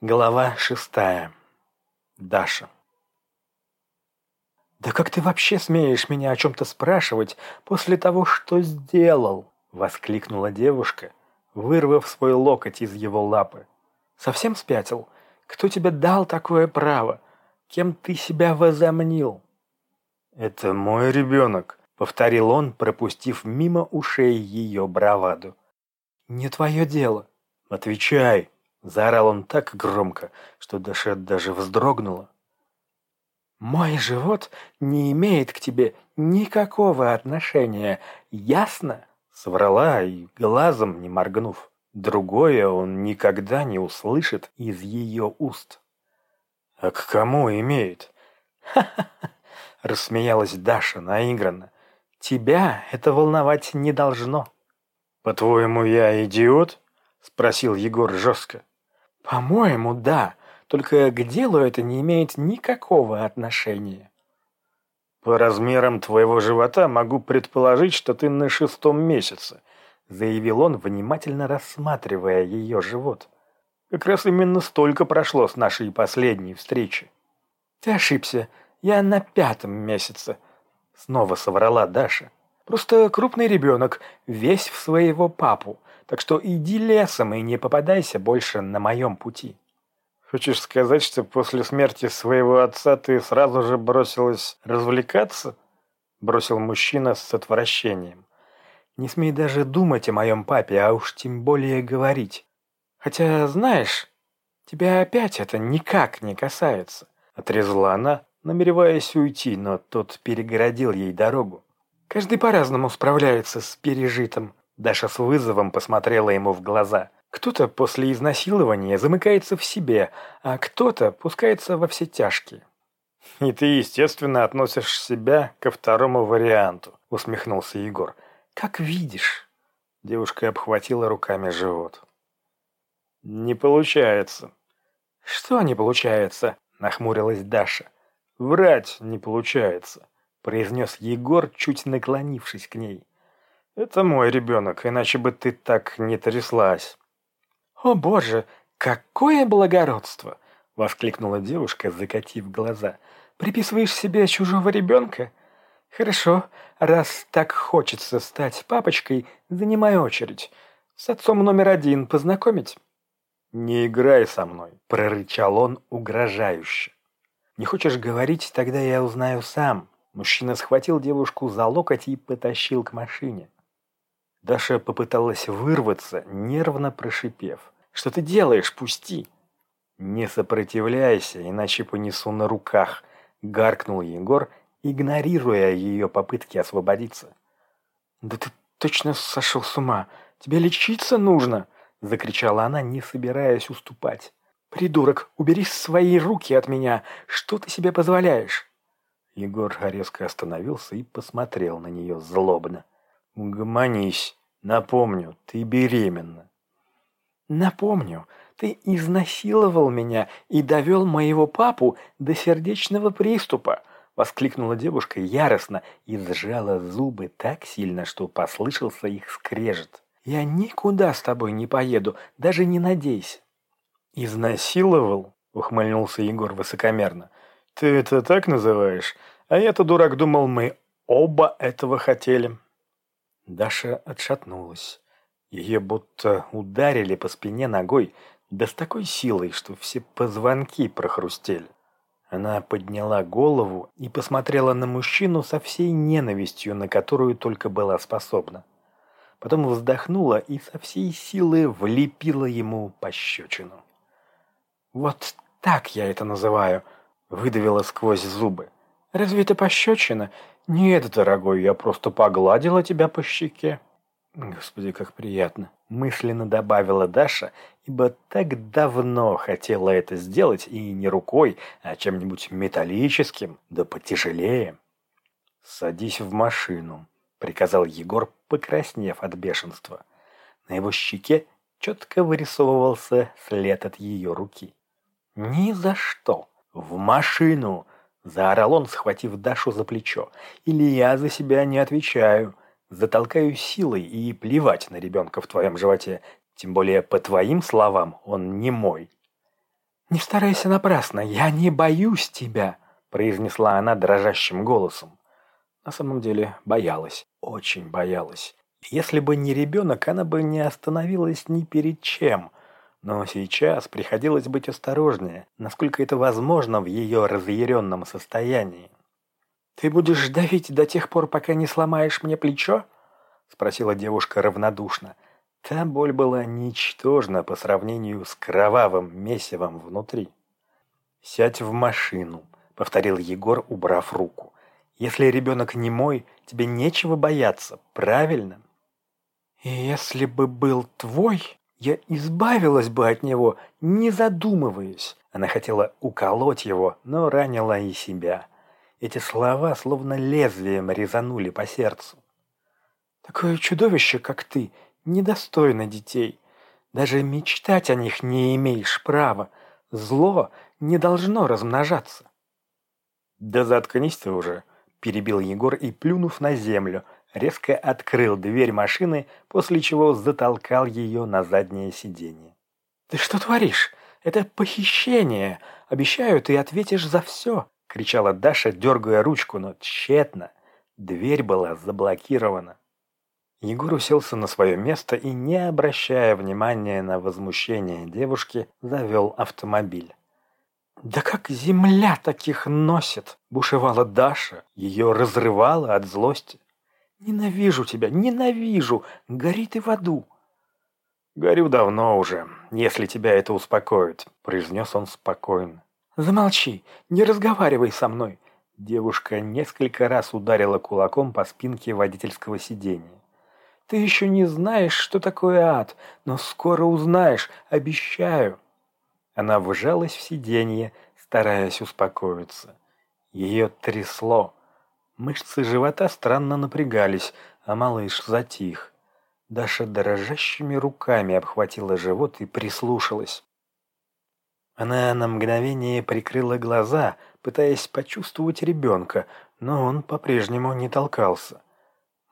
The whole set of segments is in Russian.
Глава шестая. Даша. «Да как ты вообще смеешь меня о чем-то спрашивать после того, что сделал?» — воскликнула девушка, вырвав свой локоть из его лапы. «Совсем спятил? Кто тебе дал такое право? Кем ты себя возомнил?» «Это мой ребенок», — повторил он, пропустив мимо ушей ее браваду. «Не твое дело». «Отвечай», — заорал он так громко, что Даша даже вздрогнула. «Мой живот не имеет к тебе никакого отношения, ясно?» Соврала и глазом не моргнув. Другое он никогда не услышит из ее уст. «А к кому имеет?» «Ха-ха-ха!» — рассмеялась Даша наигранно. «Тебя это волновать не должно». «По-твоему, я идиот?» — спросил Егор жестко. «По-моему, да. Только к делу это не имеет никакого отношения». «По размерам твоего живота могу предположить, что ты на шестом месяце», — заявил он, внимательно рассматривая ее живот. «Как раз именно столько прошло с нашей последней встречи». «Ты ошибся. Я на пятом месяце», — снова соврала Даша. «Просто крупный ребенок, весь в своего папу, так что иди лесом и не попадайся больше на моем пути». Хочешь сказать, что после смерти своего отца ты сразу же бросилась развлекаться? Бросил мужчина с отвращением. Не смей даже думать о моем папе, а уж тем более говорить. Хотя, знаешь, тебя опять это никак не касается. Отрезала она, намереваясь уйти, но тот перегородил ей дорогу. Каждый по-разному справляется с пережитым. Даша с вызовом посмотрела ему в глаза. Кто-то после изнасилования замыкается в себе, а кто-то пускается во все тяжкие. «И ты, естественно, относишь себя ко второму варианту», — усмехнулся Егор. «Как видишь». Девушка обхватила руками живот. «Не получается». «Что не получается?» — нахмурилась Даша. «Врать не получается», — произнес Егор, чуть наклонившись к ней. «Это мой ребенок, иначе бы ты так не тряслась». «О боже, какое благородство!» — воскликнула девушка, закатив глаза. «Приписываешь себе чужого ребенка? Хорошо, раз так хочется стать папочкой, занимай очередь. С отцом номер один познакомить?» «Не играй со мной», — прорычал он угрожающе. «Не хочешь говорить, тогда я узнаю сам». Мужчина схватил девушку за локоть и потащил к машине. Даша попыталась вырваться, нервно прошипев. Что ты делаешь? Пусти!» «Не сопротивляйся, иначе понесу на руках», — гаркнул Егор, игнорируя ее попытки освободиться. «Да ты точно сошел с ума! Тебе лечиться нужно!» — закричала она, не собираясь уступать. «Придурок, убери свои руки от меня! Что ты себе позволяешь?» Егор резко остановился и посмотрел на нее злобно. «Угомонись. Напомню, ты беременна». Напомню, ты изнасиловал меня и довел моего папу до сердечного приступа, воскликнула девушка яростно и сжала зубы так сильно, что послышался их скрежет. Я никуда с тобой не поеду, даже не надейся. Изнасиловал? ухмыльнулся Егор высокомерно. Ты это так называешь? А я-то, дурак, думал, мы оба этого хотели. Даша отшатнулась. Ее будто ударили по спине ногой, да с такой силой, что все позвонки прохрустели. Она подняла голову и посмотрела на мужчину со всей ненавистью, на которую только была способна. Потом вздохнула и со всей силы влепила ему пощечину. «Вот так я это называю», — выдавила сквозь зубы. «Разве это пощечина? Нет, дорогой, я просто погладила тебя по щеке». Господи, как приятно. Мысленно добавила Даша, ибо так давно хотела это сделать, и не рукой, а чем-нибудь металлическим, да потяжелее. «Садись в машину», — приказал Егор, покраснев от бешенства. На его щеке четко вырисовывался след от ее руки. «Ни за что! В машину!» — заорал он, схватив Дашу за плечо. «Или я за себя не отвечаю!» затолкаю силой и плевать на ребенка в твоем животе, тем более по твоим словам он не мой. «Не старайся напрасно, я не боюсь тебя», — произнесла она дрожащим голосом. На самом деле боялась, очень боялась. Если бы не ребенок, она бы не остановилась ни перед чем. Но сейчас приходилось быть осторожнее, насколько это возможно в ее разъяренном состоянии. «Ты будешь давить до тех пор, пока не сломаешь мне плечо?» — спросила девушка равнодушно. Та боль была ничтожна по сравнению с кровавым месивом внутри. «Сядь в машину», — повторил Егор, убрав руку. «Если ребенок не мой, тебе нечего бояться, правильно?» «Если бы был твой, я избавилась бы от него, не задумываясь». Она хотела уколоть его, но ранила и себя. Эти слова словно лезвием резанули по сердцу. «Такое чудовище, как ты, недостойно детей. Даже мечтать о них не имеешь права. Зло не должно размножаться». «Да заткнись ты уже», — перебил Егор и, плюнув на землю, резко открыл дверь машины, после чего затолкал ее на заднее сиденье. «Ты что творишь? Это похищение! Обещаю, ты ответишь за все!» — кричала Даша, дергая ручку, но тщетно. Дверь была заблокирована. Егор уселся на свое место и, не обращая внимания на возмущение девушки, завел автомобиль. «Да как земля таких носит!» — бушевала Даша. Ее разрывало от злости. «Ненавижу тебя, ненавижу! Гори ты в аду!» «Горю давно уже, если тебя это успокоит», — произнес он спокойно. «Замолчи, не разговаривай со мной!» Девушка несколько раз ударила кулаком по спинке водительского сиденья. «Ты еще не знаешь, что такое ад, но скоро узнаешь, обещаю!» Она вжалась в сиденье, стараясь успокоиться. Ее трясло. Мышцы живота странно напрягались, а малыш затих. Даша дрожащими руками обхватила живот и прислушалась. Она на мгновение прикрыла глаза, пытаясь почувствовать ребенка, но он по-прежнему не толкался.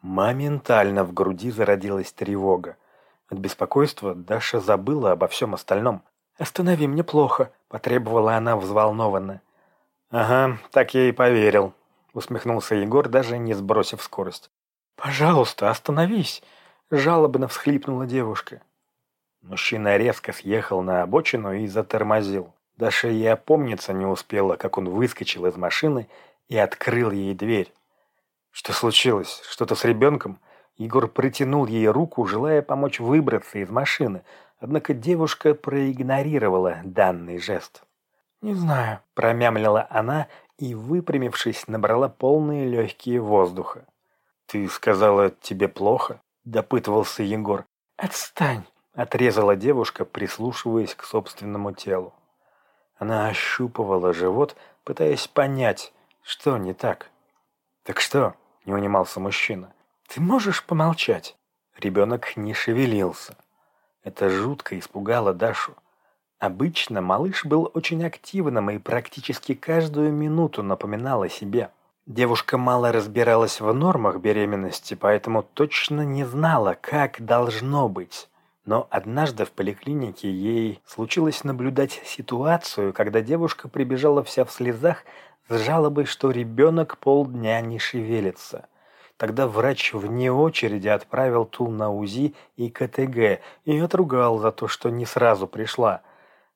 Моментально в груди зародилась тревога. От беспокойства Даша забыла обо всем остальном. «Останови, мне плохо», — потребовала она взволнованно. «Ага, так я и поверил», — усмехнулся Егор, даже не сбросив скорость. «Пожалуйста, остановись!» — жалобно всхлипнула девушка. Мужчина резко съехал на обочину и затормозил. Даша и опомниться не успела, как он выскочил из машины и открыл ей дверь. Что случилось? Что-то с ребенком? Егор протянул ей руку, желая помочь выбраться из машины, однако девушка проигнорировала данный жест. «Не знаю», — промямлила она и, выпрямившись, набрала полные легкие воздуха. «Ты сказала, тебе плохо?» — допытывался Егор. «Отстань!» — отрезала девушка, прислушиваясь к собственному телу. Она ощупывала живот, пытаясь понять, что не так. «Так что?» — не унимался мужчина. «Ты можешь помолчать?» Ребенок не шевелился. Это жутко испугало Дашу. Обычно малыш был очень активным и практически каждую минуту напоминал о себе. Девушка мало разбиралась в нормах беременности, поэтому точно не знала, как должно быть. Но однажды в поликлинике ей случилось наблюдать ситуацию, когда девушка прибежала вся в слезах с жалобой, что ребенок полдня не шевелится. Тогда врач вне очереди отправил ту на УЗИ и КТГ и отругал за то, что не сразу пришла –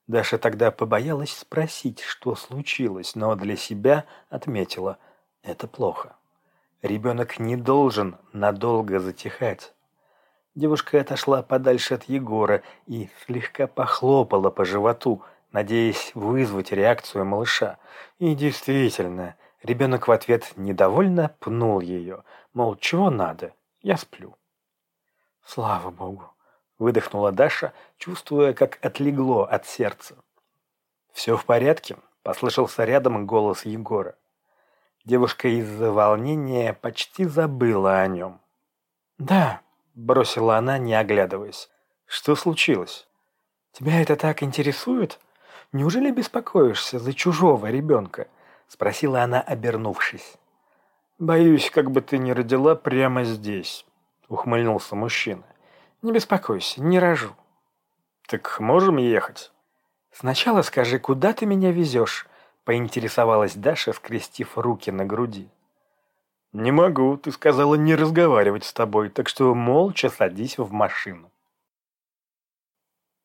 Даша тогда побоялась спросить, что случилось, но для себя отметила – это плохо. Ребенок не должен надолго затихать. Девушка отошла подальше от Егора и слегка похлопала по животу, надеясь вызвать реакцию малыша. И действительно, ребенок в ответ недовольно пнул ее, мол, чего надо, я сплю. Слава богу, выдохнула Даша, чувствуя, как отлегло от сердца. «Все в порядке?» – послышался рядом голос Егора. Девушка из-за волнения почти забыла о нем. «Да», – бросила она, не оглядываясь. «Что случилось?» «Тебя это так интересует? Неужели беспокоишься за чужого ребенка?» – спросила она, обернувшись. «Боюсь, как бы ты не родила прямо здесь», – ухмыльнулся мужчина. Не беспокойся, не рожу. Так можем ехать? «Сначала скажи, куда ты меня везешь?» — поинтересовалась Даша, скрестив руки на груди. «Не могу, ты сказала не разговаривать с тобой, так что молча садись в машину».